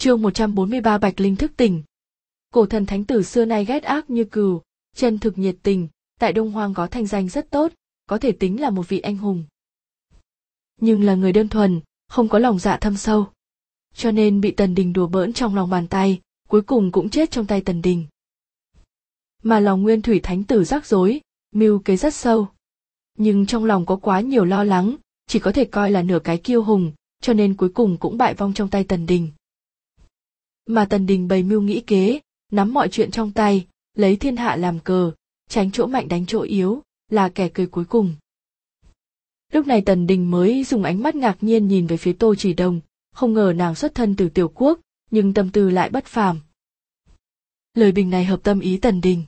Chương 143 Bạch Linh thức tỉnh. Cổ thần thánh tử xưa nay ghét ác như cừu, chân thực nhiệt tình, tại Đông Hoang có thanh danh rất tốt, có thể tính là một vị anh hùng. Nhưng là người đơn thuần, không có lòng dạ thâm sâu. Cho nên bị Tần Đình đùa bỡn trong lòng bàn tay, cuối cùng cũng chết trong tay Tần Đình. Mà lòng nguyên thủy thánh tử rắc rối, mưu kế rất sâu. Nhưng trong lòng có quá nhiều lo lắng, chỉ có thể coi là nửa cái kiêu hùng, cho nên cuối cùng cũng bại vong trong tay Tần Đình. Mà Tần Đình bày mưu nghĩ kế, nắm mọi chuyện trong tay, lấy thiên hạ làm cờ, tránh chỗ mạnh đánh chỗ yếu, là kẻ cười cuối cùng. Lúc này Tần Đình mới dùng ánh mắt ngạc nhiên nhìn về phía Tô Chỉ Đồng, không ngờ nàng xuất thân từ tiểu quốc, nhưng tâm tư lại bất phàm. Lời bình này hợp tâm ý Tần Đình.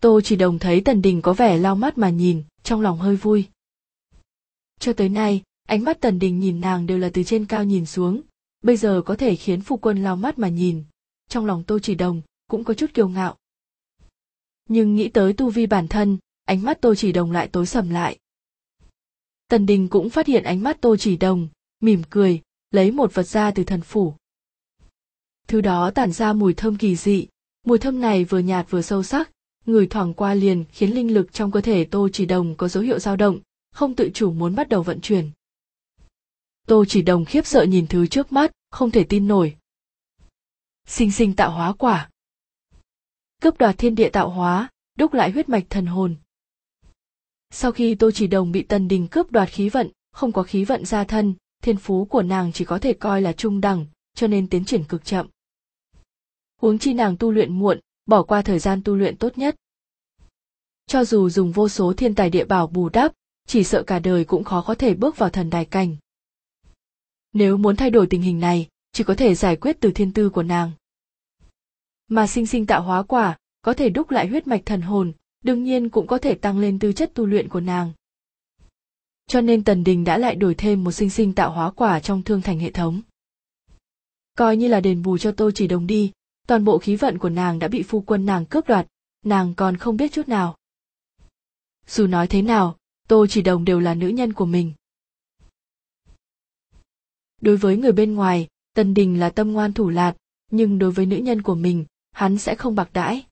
Tô Chỉ Đồng thấy Tần Đình có vẻ lau mắt mà nhìn, trong lòng hơi vui. Cho tới nay, ánh mắt Tần Đình nhìn nàng đều là từ trên cao nhìn xuống, bây giờ có thể khiến phu quân lau mắt mà nhìn. Trong lòng Tô Chỉ Đồng cũng có chút kiêu ngạo. Nhưng nghĩ tới tu vi bản thân, ánh mắt Tô Chỉ Đồng lại tối sầm lại. Tần Đình cũng phát hiện ánh mắt Tô Chỉ Đồng, mỉm cười, lấy một vật ra từ thần phủ. Thứ đó tản ra mùi thơm kỳ dị, mùi thơm này vừa nhạt vừa sâu sắc, người thoảng qua liền khiến linh lực trong cơ thể Tô Chỉ Đồng có dấu hiệu dao động, không tự chủ muốn bắt đầu vận chuyển. Tô Chỉ Đồng khiếp sợ nhìn thứ trước mắt, không thể tin nổi. Sinh sinh tạo hóa quả. Cướp đoạt thiên địa tạo hóa, đúc lại huyết mạch thần hồn. Sau khi Tô Chỉ Đồng bị Tần Đình cướp đoạt khí vận, không có khí vận gia thân, thiên phú của nàng chỉ có thể coi là trung đẳng, cho nên tiến triển cực chậm. Huống chi nàng tu luyện muộn, bỏ qua thời gian tu luyện tốt nhất. Cho dù dùng vô số thiên tài địa bảo bù đắp, chỉ sợ cả đời cũng khó có thể bước vào thần đài cảnh. Nếu muốn thay đổi tình hình này, chỉ có thể giải quyết từ thiên tư của nàng. Mà sinh sinh tạo hóa quả, có thể đúc lại huyết mạch thần hồn, đương nhiên cũng có thể tăng lên tư chất tu luyện của nàng. Cho nên Tần Đình đã lại đổi thêm một sinh sinh tạo hóa quả trong thương thành hệ thống. Coi như là đền bù cho Tô Chỉ Đồng đi, toàn bộ khí vận của nàng đã bị phu quân nàng cướp đoạt, nàng còn không biết chút nào. Dù nói thế nào, Tô Chỉ Đồng đều là nữ nhân của mình. Đối với người bên ngoài, Tần Đình là tâm ngoan thủ lạt, nhưng đối với nữ nhân của mình, hắn sẽ không bạc đãi.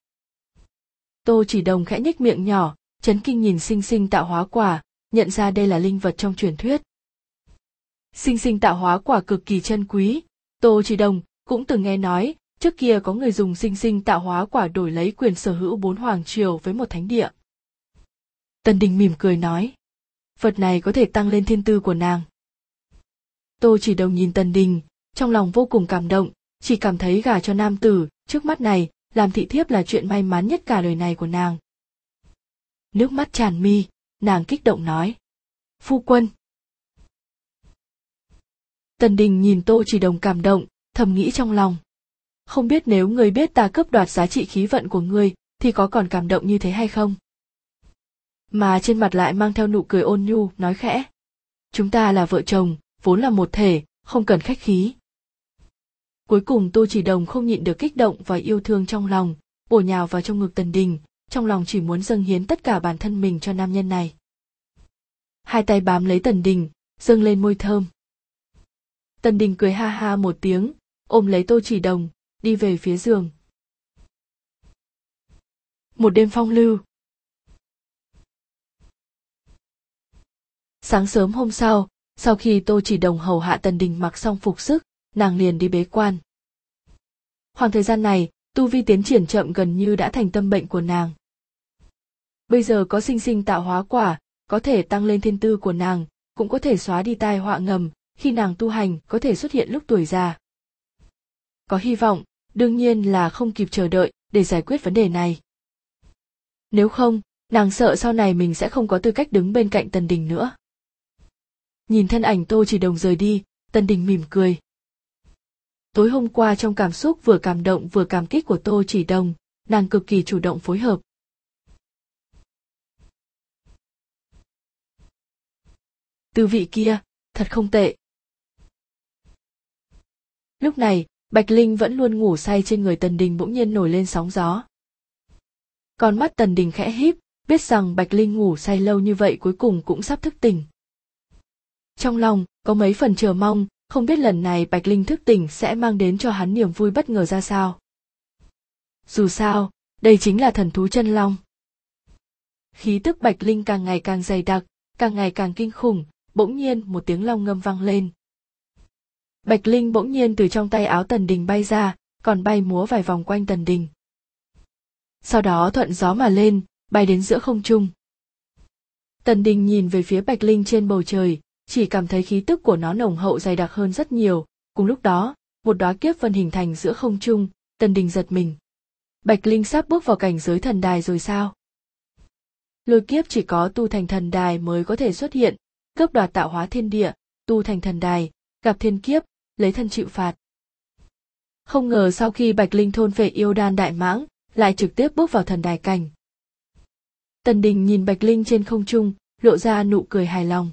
Tô Chỉ Đồng khẽ nhếch miệng nhỏ, chấn kinh nhìn sinh sinh tạo hóa quả, nhận ra đây là linh vật trong truyền thuyết. Sinh sinh tạo hóa quả cực kỳ chân quý, Tô Chỉ Đồng cũng từng nghe nói, trước kia có người dùng sinh sinh tạo hóa quả đổi lấy quyền sở hữu bốn hoàng triều với một thánh địa. Tần Đình mỉm cười nói, vật này có thể tăng lên thiên tư của nàng. Tô Chỉ Đồng nhìn Tần Đình, trong lòng vô cùng cảm động, chỉ cảm thấy gả cho nam tử, trước mắt này, làm thị thiếp là chuyện may mắn nhất cả đời này của nàng. Nước mắt tràn mi, nàng kích động nói. Phu quân. Tần Đình nhìn Tô Chỉ Đồng cảm động, thầm nghĩ trong lòng. Không biết nếu người biết ta cướp đoạt giá trị khí vận của ngươi, thì có còn cảm động như thế hay không? Mà trên mặt lại mang theo nụ cười ôn nhu, nói khẽ. Chúng ta là vợ chồng, vốn là một thể, không cần khách khí. Cuối cùng Tô Chỉ Đồng không nhịn được kích động và yêu thương trong lòng, bổ nhào vào trong ngực Tần Đình, trong lòng chỉ muốn dâng hiến tất cả bản thân mình cho nam nhân này. Hai tay bám lấy Tần Đình, dâng lên môi thơm. Tần Đình cười ha ha một tiếng, ôm lấy Tô Chỉ Đồng, đi về phía giường. Một đêm phong lưu. Sáng sớm hôm sau, sau khi Tô Chỉ Đồng hầu hạ Tần Đình mặc xong phục sức, nàng liền đi bế quan. Khoảng thời gian này, tu vi tiến triển chậm gần như đã thành tâm bệnh của nàng. Bây giờ có sinh sinh tạo hóa quả, có thể tăng lên thiên tư của nàng, cũng có thể xóa đi tai họa ngầm, khi nàng tu hành có thể xuất hiện lúc tuổi già. Có hy vọng, đương nhiên là không kịp chờ đợi để giải quyết vấn đề này. Nếu không, nàng sợ sau này mình sẽ không có tư cách đứng bên cạnh Tần Đình nữa. Nhìn thân ảnh Tô Chỉ Đồng rời đi, Tần Đình mỉm cười. Tối hôm qua trong cảm xúc vừa cảm động vừa cảm kích của Tô Chỉ Đồng, nàng cực kỳ chủ động phối hợp. Tư vị kia, thật không tệ. Lúc này, Bạch Linh vẫn luôn ngủ say trên người Tần Đình bỗng nhiên nổi lên sóng gió. Con mắt Tần Đình khẽ híp, biết rằng Bạch Linh ngủ say lâu như vậy cuối cùng cũng sắp thức tỉnh. Trong lòng, có mấy phần chờ mong, không biết lần này bạch linh thức tỉnh sẽ mang đến cho hắn niềm vui bất ngờ ra sao. Dù sao đây chính là thần thú chân long. Khí tức bạch linh càng ngày càng dày đặc càng ngày càng kinh khủng bỗng nhiên một tiếng long ngâm vang lên. Bạch linh bỗng nhiên từ trong tay áo tần đình bay ra còn bay múa vài vòng quanh tần đình. Sau đó thuận gió mà lên bay đến giữa không trung. Tần đình nhìn về phía bạch linh trên bầu trời chỉ cảm thấy khí tức của nó nồng hậu dày đặc hơn rất nhiều. Cùng lúc đó, một đóa kiếp vân hình thành giữa không trung, tần đình giật mình. Bạch linh sắp bước vào cảnh giới thần đài rồi sao? Lôi kiếp chỉ có tu thành thần đài mới có thể xuất hiện, cướp đoạt tạo hóa thiên địa, tu thành thần đài, gặp thiên kiếp, lấy thân chịu phạt. Không ngờ sau khi bạch linh thôn phệ yêu đan đại mãng, lại trực tiếp bước vào thần đài cảnh. Tần đình nhìn bạch linh trên không trung, lộ ra nụ cười hài lòng.